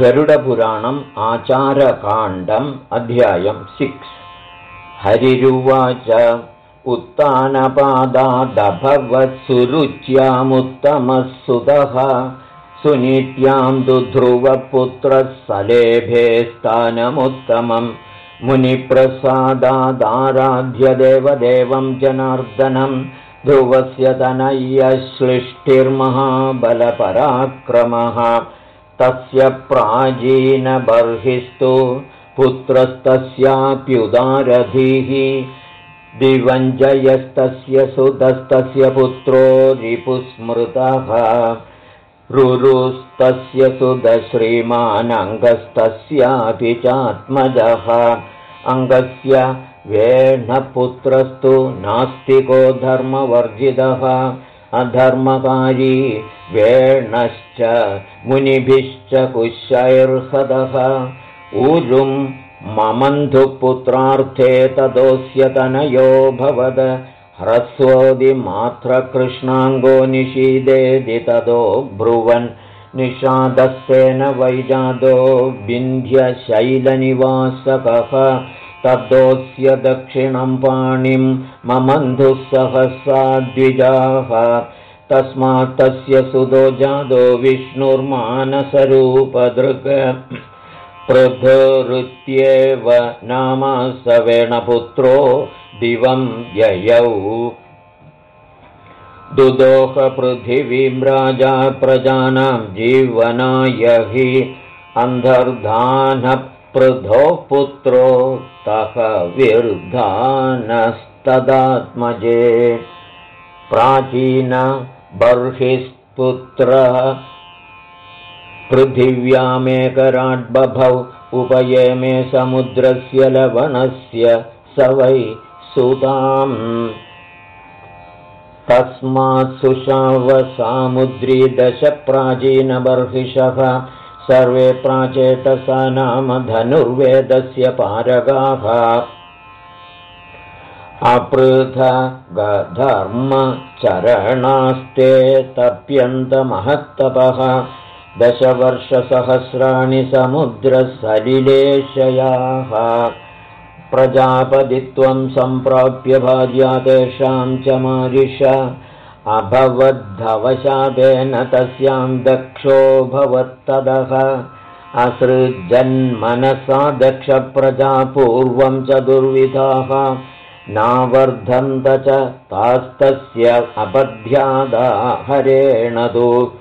गरुडपुराणम् आचारकाण्डम् अध्यायम् सिक्स्। हरिरुवाच उत्तानपादादभवत्सुरुच्यामुत्तमः सुतः सुनीत्याम् दुध्रुवपुत्रः सलेभे स्थानमुत्तमम् मुनिप्रसादादाराध्य देवदेवम् जनार्दनम् ध्रुवस्य तनय्यसृष्टिर्महाबलपराक्रमः तस्य प्राचीनबर्हिस्तु पुत्रस्तस्याप्युदारधिः दिवञ्जयस्तस्य सुतस्तस्य पुत्रो रिपुस्मृतः रुरुस्तस्य सुदश्रीमानङ्गस्तस्यापि चात्मजः अङ्गस्य वेणपुत्रस्तु नास्तिको धर्मवर्जितः अधर्मकारी वेणश्च मुनिभिश्च कुशैर्हदः ऊरुं ममन्धुपुत्रार्थे तदोऽस्य तनयो भवद। ह्रस्वोदिमात्रकृष्णाङ्गो निषीदेदि तदो ब्रुवन्। निषादस्तेन वैजादो विन्ध्यशैलनिवासकः तद्दोऽस्य दक्षिणं पाणिं ममन्धुः सहसा द्विजाः। तस्मात् तस्य सुदो जादो विष्णुर्मानसरूपदृक्। पृथुरुत्येव नाम सवेणपुत्रो दिवं ययौ। दुदोहपृथिवीं राजा प्रजानां जीवनाय हि अन्धर्धानपृथो पुत्रो तः विर्धानस्तदात्मजे प्राचीन बर्हिस्पुत्रः पृथिव्यामेकराड्बभौ उपयेमे समुद्रस्य लवणस्य स वै सुताम्। तस्मात् सुशावसामुद्री दशप्राचीनबर्हिषः सर्वे प्राचेतसा नाम धनुर्वेदस्य पारगाः। अपृथगधर्मचरणास्ते तप्यन्तमहत्तपः। दशवर्षसहस्राणि समुद्रसलिलेशयाः। प्रजापदित्वं सम्प्राप्य भार्या तेषां च मारिष अभवद्धवशादेन तस्यां दक्षो भवत्तदः। असृजन्मनसा दक्षप्रजा पूर्वं च दुर्विधाः। नावर्धन्त च तास्तस्य अपद्यादा हरेण तु।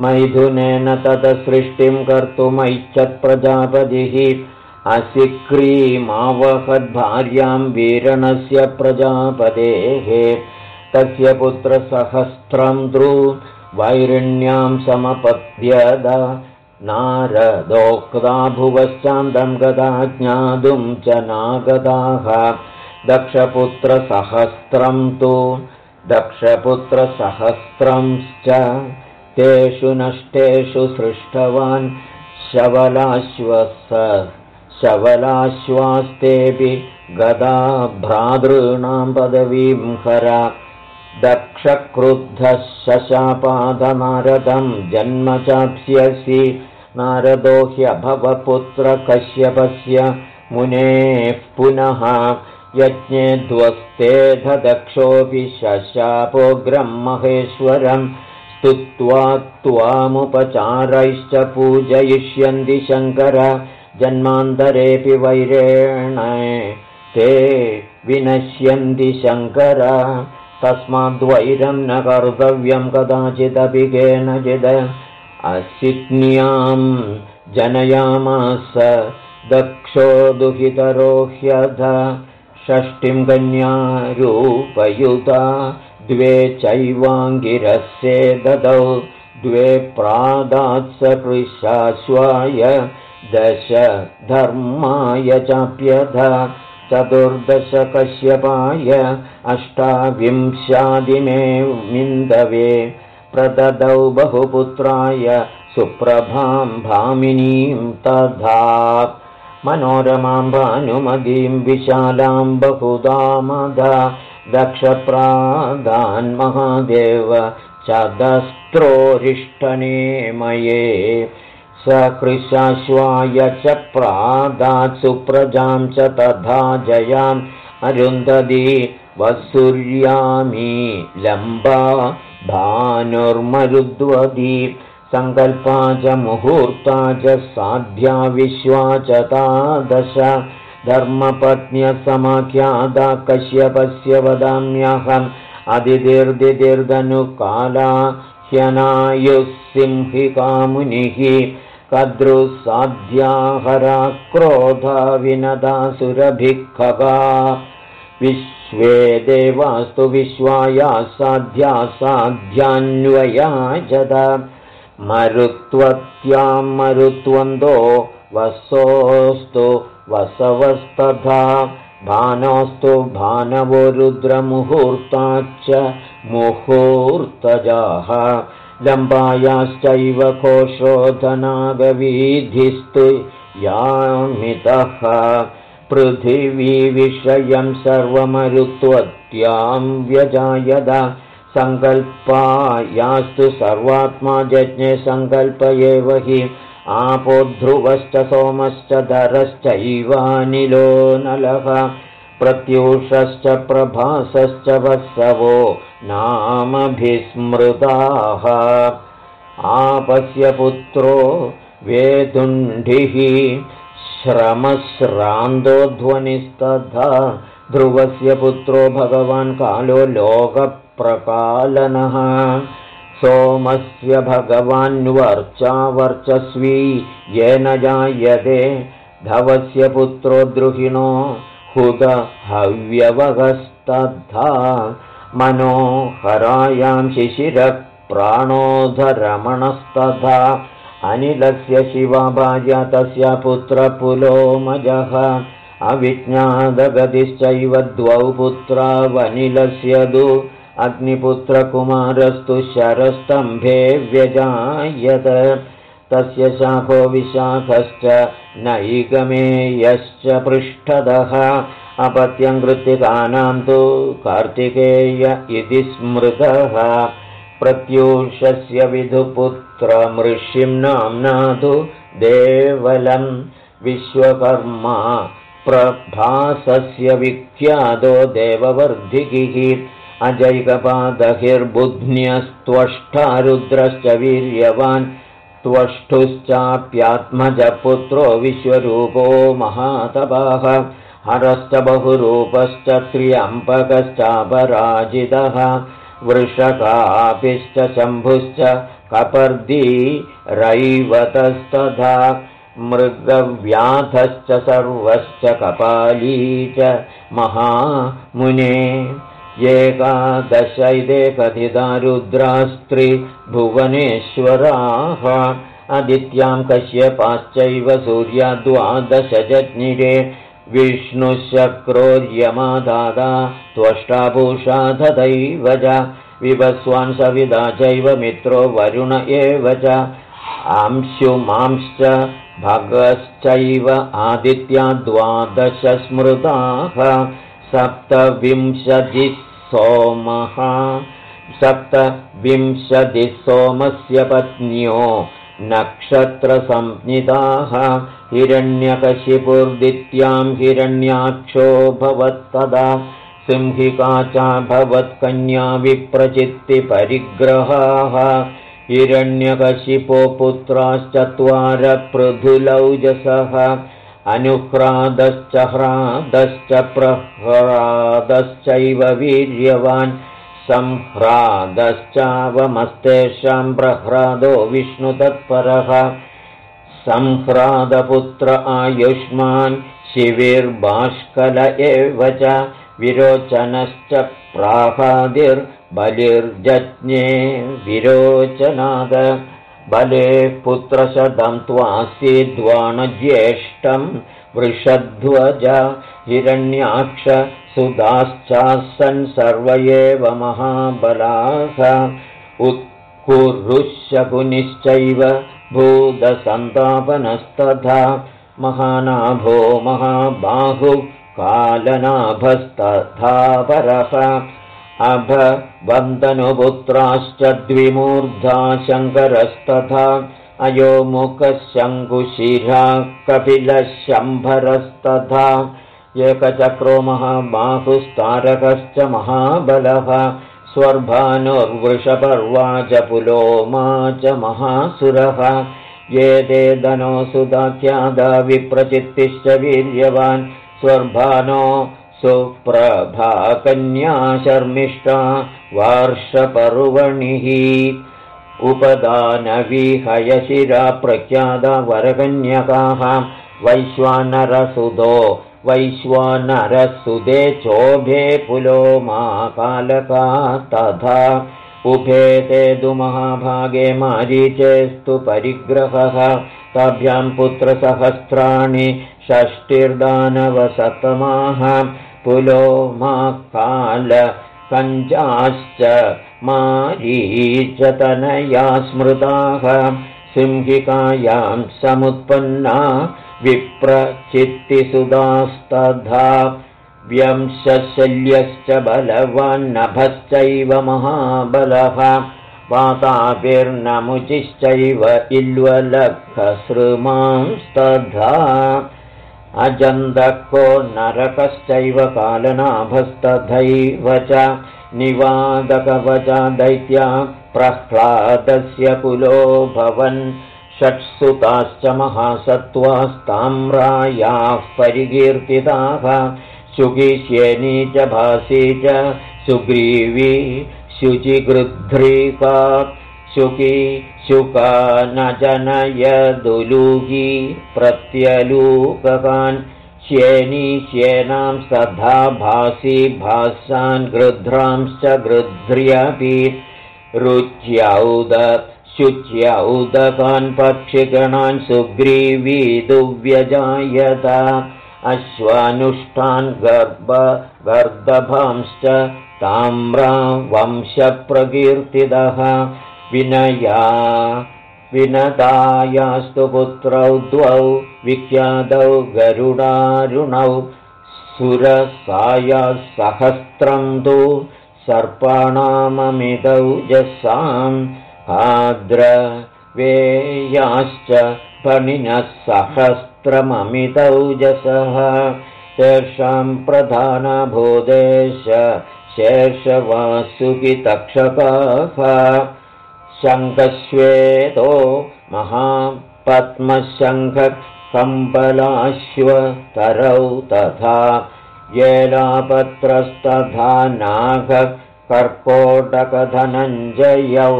मैथुनेन ततसृष्टिं कर्तुमैच्छत्प्रजापतिः असिक्रीमावहद्भार्यां वीरणस्य प्रजापतेः तस्य पुत्रसहस्रं द्रु वैरिण्यां समपद्यद। नारदोक्ता भुवश्चान्दं गदा ज्ञातुं च नागदाः। दक्षपुत्रसहस्रं तु दक्षपुत्रसहस्रंश्च तेषु नष्टेषु सृष्टवान् शवलाश्वस शवलाश्वास्तेऽपि गदा भ्रातॄणां पदवीं हर दक्षक्रुद्धः शशापादनारदं जन्म चाप्स्यसि नारदो ह्यभवपुत्रकश्यपस्य मुनेः पुनः यज्ञे ध्वस्तेऽध दक्षोऽपि शशापोग्रं महेश्वरम् स्तुत्वा त्वामुपचारैश्च पूजयिष्यन्ति शङ्कर। जन्मान्तरेऽपि वैरेण ते विनश्यन्ति शङ्कर तस्माद्वैरं न कर्तव्यं कदाचिदपि केनचिद असिज्ञां जनयामास दक्षो दुहितरो ह्यध षष्टिं कन्यारूपयुता द्वे चैवाङ्गिरस्ये ददौ द्वे प्रादात्सकृशाश्वाय दश धर्माय चाप्यध चतुर्दशकश्यपाय अष्टाविंशादिमे मिन्दवे प्रददौ बहुपुत्राय सुप्रभां भामिनीं तथा मनोरमां भानुमदीं विशालां बहुधामधा दक्षप्रादान्महादेव मये सकृशाश्वाय च प्रादात् सुप्रजां च तथा जयाम्। अरुन्धती वसुर्यामी लम्बा भानुर्मरुद्वदी सङ्कल्पा च मुहूर्ता च साध्या विश्वा च तादश। धर्मपत्न्यसमाख्यादा कश्यपस्य वदाम्यहम्। अदितिर्दितिर्दनुकाला ह्यनायुः सिंहिकामुनिः कद्रुसाध्याहरा क्रोधा विनदासुरभिक्खगा विश्वे देवास्तु विश्वाया साध्या साध्यान्वया जदा मरुत्वत्यां मरुत्वन्दो वसोऽस्तु वसवस्तथा। भानोऽस्तु भानवो रुद्रमुहूर्ताच्च मुहूर्तजाः लम्बायाश्चैव कोशोधनागवीधिस्तु यामितः पृथिवीविषयं सर्वमरुत्वत्यां व्यजायद सङ्कल्पायास्तु सर्वात्मा जज्ञे सङ्कल्प एव हि आपो ध्रुवश्च सोमश्च धरश्चैवानिलो नलः प्रत्यूषश्च प्रभासश्च वत्सवो नामभिस्मृताः। आपस्य पुत्रो वेदुण्डिः श्रमश्रान्तोध्वनिस्तथा ध्रुवस्य पुत्रो भगवान् कालो लोकप्रकालनः। सोमस्य भगवान्वर्चा वर्चस्वी येन जायते। धवस्य पुत्रो द्रुहिणो हुद हव्यवगस्तद्धा मनोहरायां शिशिरप्राणोधरमणस्तथा अनिलस्य शिवभार्या तस्य पुत्रपुलोमजः अविज्ञातगतिश्चैव द्वौ पुत्रा वनिलस्य दु अग्निपुत्रकुमारस्तु शरस्तम्भे व्यजायत तस्य शाखो विशाखश्च नैगमेयश्च पृष्ठदः। अपत्यं कृत्तिकानां तु कार्तिकेय इति स्मृतः। प्रत्यूषस्य विधुपुत्रमृषिं नाम्ना तु देवलं विश्वकर्मा प्रभासस्य विख्यातो देववर्धिकिः अजैकपादहिर्बुध्न्यस्त्वष्टारुद्रश्च वीर्यवान् त्वष्टुश्चाप्यात्मजपुत्रो विश्वरूपो महातपाः हरश्च बहुरूपश्च त्र्यम्पकश्चापराजितः वृषकापिश्च शम्भुश्च कपर्दी रैवतस्तथा मृगव्याधश्च सर्वश्च कपाली च महामुने एकादशैते कथिता रुद्रास्त्रिभुवनेश्वराः अदित्यां कश्यपाश्चैव सूर्या द्वादशजज्ञिरे विष्णुशक्रोर्यमादादा त्वष्टाभूषा तथैव च विवस्वान् सविदा चैव मित्रो वरुण एव च। अंशुमांश्च भगश्चैव आदित्या द्वादश स्मृताः सप्तविंशतिः सोमः सप्तविंशतिः सोमस्य पत्न्यो नक्षत्रसंज्ञिताः हिरण्यकशिपुर्दित्यां हिरण्याक्षो भवत्तदा सिंहिका च भवत्कन्या विप्रचित्तिपरिग्रहाः हिरण्यकशिपो पुत्राश्चत्वारपृथुलौजसः अनुह्रादश्च ह्रादश्च प्रह्रादश्चैव वीर्यवान् संह्रादश्चावमस्तेषां प्रह्रादो विष्णुतत्परः। संह्रादपुत्र आयुष्मान् शिविर्बाष्कल एव च विरोचनश्च प्राहादिर्बलिर्जज्ञे विरोचनाद। बले पुत्रशतं त्वासीद्वाणज्येष्ठं वृषध्वज हिरण्याक्ष सुदाश्चासन् सर्व एव महाबलाः। उत्कुरुशकुनिश्चैव भूतसन्तापनस्तथा महानाभो महाबाहुः कालनाभस्तथा परः अभवन्दनुपुत्राश्च द्विमूर्धा शङ्करस्तथा अयोमुखशङ्कुशिरा कपिलशम्भरस्तथा एकचक्रो महाबाहुस्तारकश्च महाबलः स्वर्भानुर्वृषपर्वा च पुलोमा च महासुरः ये ते धनो विप्रचित्तिश्च वीर्यवान् स्वर्भानो सुप्रभाकन्या शर्मिष्टा वार्षपर्वणिः उपदानविहयशिरा प्रख्यादा वरकन्यकाः वैश्वानरसुदो वैश्वानरसुदे चोभे पुलो कालका तथा। उभे ते तु महाभागे मारीचेस्तु परिग्रहः। ताभ्यां पुत्रसहस्राणि षष्टिर्दानवसतमाः पुलो कञ्चाश्च मारीचतनया स्मृताः सिंहिकायां समुत्पन्ना विप्रचित्तिसुदास्तधा व्यंशल्यश्च बलवान्नभश्चैव महाबलः वाताभिर्नमुचिश्चैव इल्वलखसृमांस्तधा अजन्दको नरकश्चैव कालनाभस्तथैव च निवादकवचा दैत्या प्रह्लादस्य कुलो भवन्। षट्सुताश्च महासत्त्वास्ताम्रायाः परिकीर्तिताः शुकिष्येनी च भासी च सुग्रीवी शुचिगृध्रीका शुकी शुका न जनयदुलूही प्रत्यलूककान् श्येनी श्येनां सधा भासी भासान् गृध्रांश्च गृध्र्यपि। रुच्यौद शुच्यौदकान् पक्षिगणान् सुग्रीवी दुव्यजायत अश्वानुष्ठान् गर्भ गर्दभांश्च ताम्रा वंशप्रकीर्तितः विनया। विनतायास्तु पुत्रौ द्वौ विख्यातौ गरुडारुणौ। सुरसायसहस्रं तु सर्पाणाममितौ जसां हाद्रवेयाश्च फणिनः सहस्रममितौ जसः तेषां प्रधानभूदेश शेषवासुकितक्षकाः शङ्खश्वेतो महापद्मशङ्खकम्बलाश्वतरौ तथा येलापत्रस्तथा कर्कोटकधनञ्जयौ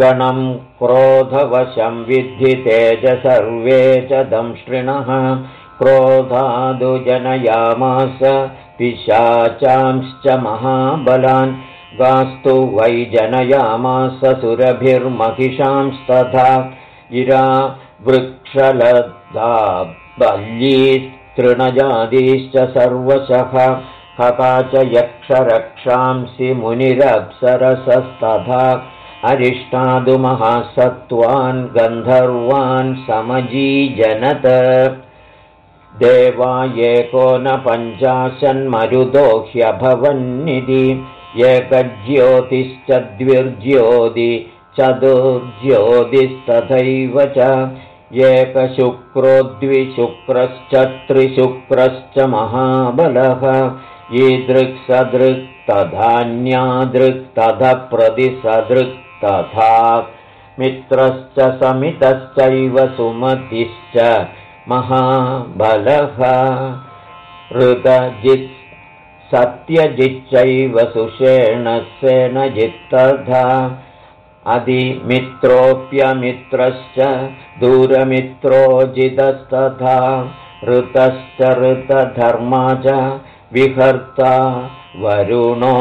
गणं क्रोधवशं विद्धि तेज सर्वे च दंष्टृणः क्रोधादु जनयामास पिशाचांश्च महाबलान् गास्तु वै जनयामास सुरभिर्महिषांस्तथा इरा वृक्षलद्धा बल्लीस्तृणजातीश्च सर्वशः हका च यक्षरक्षांसि मुनिरप्सरसस्तथा अरिष्टादुमहासत्त्वान् गन्धर्वान् समजीजनत। देवा एको न पञ्चाशन्मरुदो ह्यभवन्निधि एकज्योतिश्च द्विर्ज्योति चतुर्ज्योतिस्तथैव च। एकशुक्रो द्विशुक्रश्च त्रिशुक्रश्च महाबलः। ईदृक्सदृक्तधान्यादृक्तथ प्रतिसदृक्तथा मित्रश्च समितश्चैव सुमतिश्च महाबलः। ऋतजित् सत्यजिच्चैव सुषेणसेनजित्तथा अधिमित्रोऽप्यमित्रश्च दूरमित्रोजितस्तथा। ऋतश्च ऋतधर्मा च विहर्ता वरुणो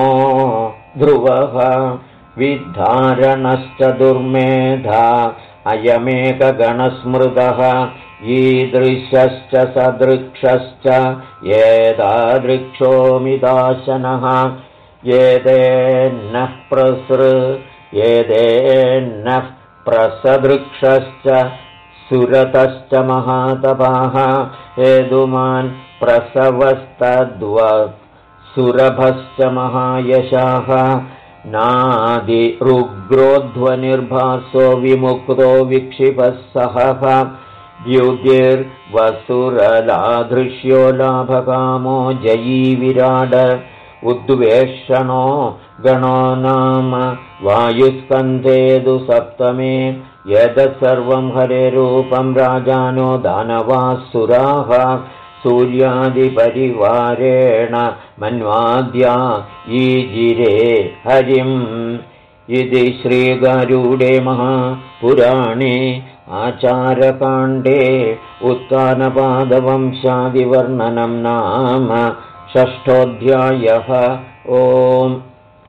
ध्रुवः। विधारणश्च दुर्मेधा अयमेकगणस्मृतः ईदृशश्च सदृक्षश्च एतादृक्षोमिदाशनः एतेन्नः प्रसृ एतेन्नः प्रसदृक्षश्च सुरतश्च महातपाः हेदुमान् प्रसवस्तद्व सुरभश्च महायशाः नादिरुग्रोध्वनिर्भासो विमुक्तो विक्षिपः सहः। द्युतिर्वसुरलाधृश्यो लाभकामो जयी विराड उद्वेषणो गणो नाम वायुस्कन्धेदु सप्तमे यतत् सर्वं हरेरूपं राजानो दानवासुराः सूर्यादिपरिवारेण मन्वाद्या ईजिरे हरिम्। इति श्रीगारूडे महापुराणे आचारकाण्डे उत्तानपादवंशादिवर्णनं नाम षष्ठोऽध्यायः। ओम्